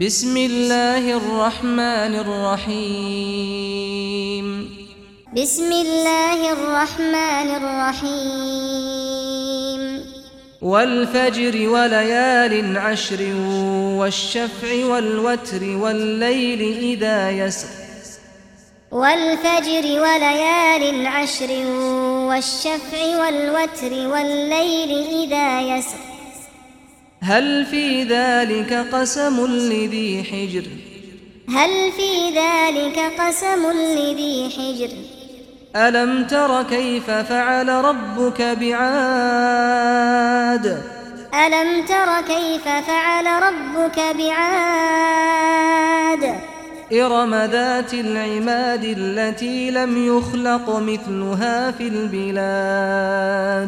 بسم الله الرحمن الرحيم بسم الله الرحمن الرحيم والفجر وليال عشر والشفع والوتر والليل إذا يسر والفجر وليال عشر والشفع والوتر والليل إذا يسر هل في ذلك قسم لذي حجر؟ هل في ذلك قسم لذي حجر؟ ألم تر كيف فعل ربك بعاد؟ ألم تر كيف فعل ربك بعاد؟ إرم ذات العماد التي لم يخلق مثلها في البلاد.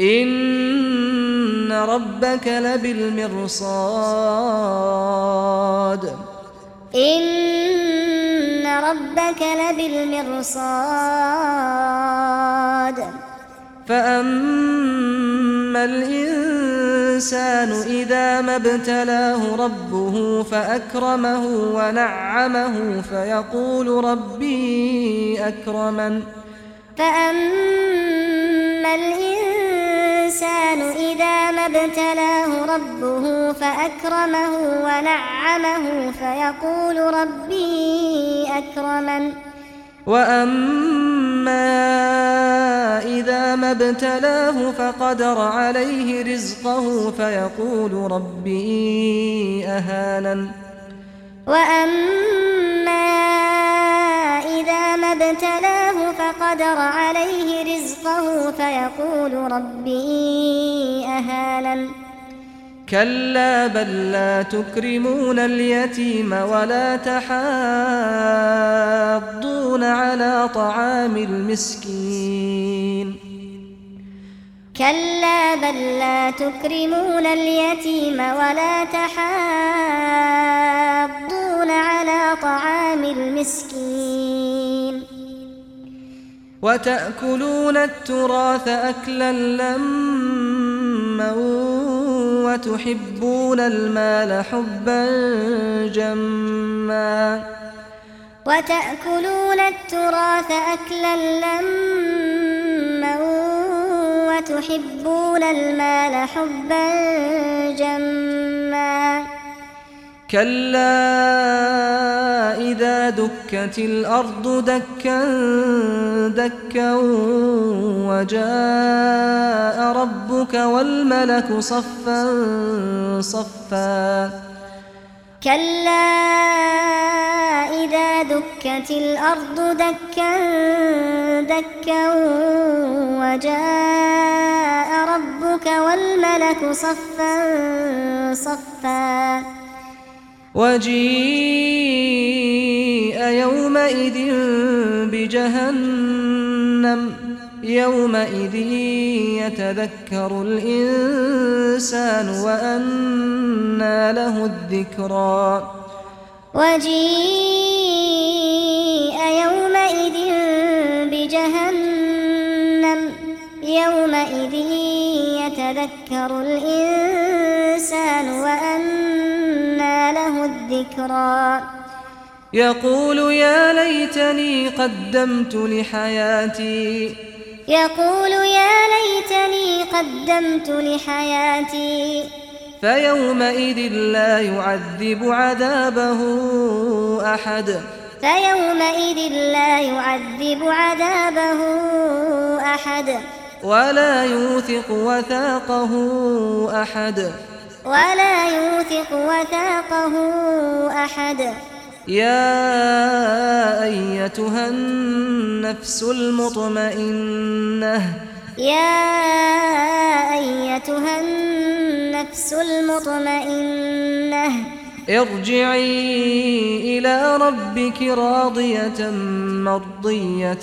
ان ربك لبالمرصاد ان ربك لبالمرصاد فاما الانسان اذا ما ابتلاه ربه فاكرمه ونعمه فيقول ربي اكرمن فاما الانسان الإنسان إذا ما ابتلاه ربه فأكرمه ونعمه فيقول ربي أكرمن. وأما إذا ما ابتلاه فقدر عليه رزقه فيقول ربي أهانن. وأما إذا ما قدر عليه رزقه فيقول ربي أهالا كلا بل لا تكرمون اليتيم ولا تحاضون على طعام المسكين. كلا بل لا تكرمون اليتيم ولا تحاضون على طعام المسكين. وتأكلون التراث أكلا لما وتحبون المال حبا جما وتأكلون التراث أكلا لما وتحبون المال حبا جما كلا دكت الأرض دكا دكا وجاء ربك والملك صفا صفا. كلا إذا دكت الأرض دكا دكا وجاء ربك والملك صفا صفا. وجيء يومئذ بجهنم يومئذ يتذكر الإنسان وأنى له الذكرى. وجيء يومئذ بجهنم يومئذ يتذكر الإنسان وأنى له الذكرى. يقول يا ليتني قدمت لحياتي. يقول يا ليتني قدمت لحياتي. فيومئذ لا يعذب عذابه أحد. فيومئذ لا يعذب عذابه أحد. ولا يوثق وثاقه أحد. ولا يوثق وثاقه أحد. يا أيتها النفس المطمئنة. يا أيتها النفس المطمئنة. ارجعي إلى ربك راضية مرضية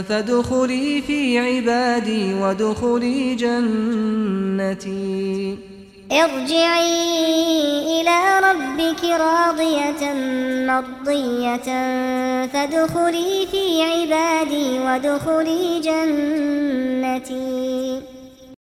فادخلي في عبادي وادخلي جنتي. ارجعي إلى ربك راضية مرضية فادخلي في عبادي وادخلي جنتي.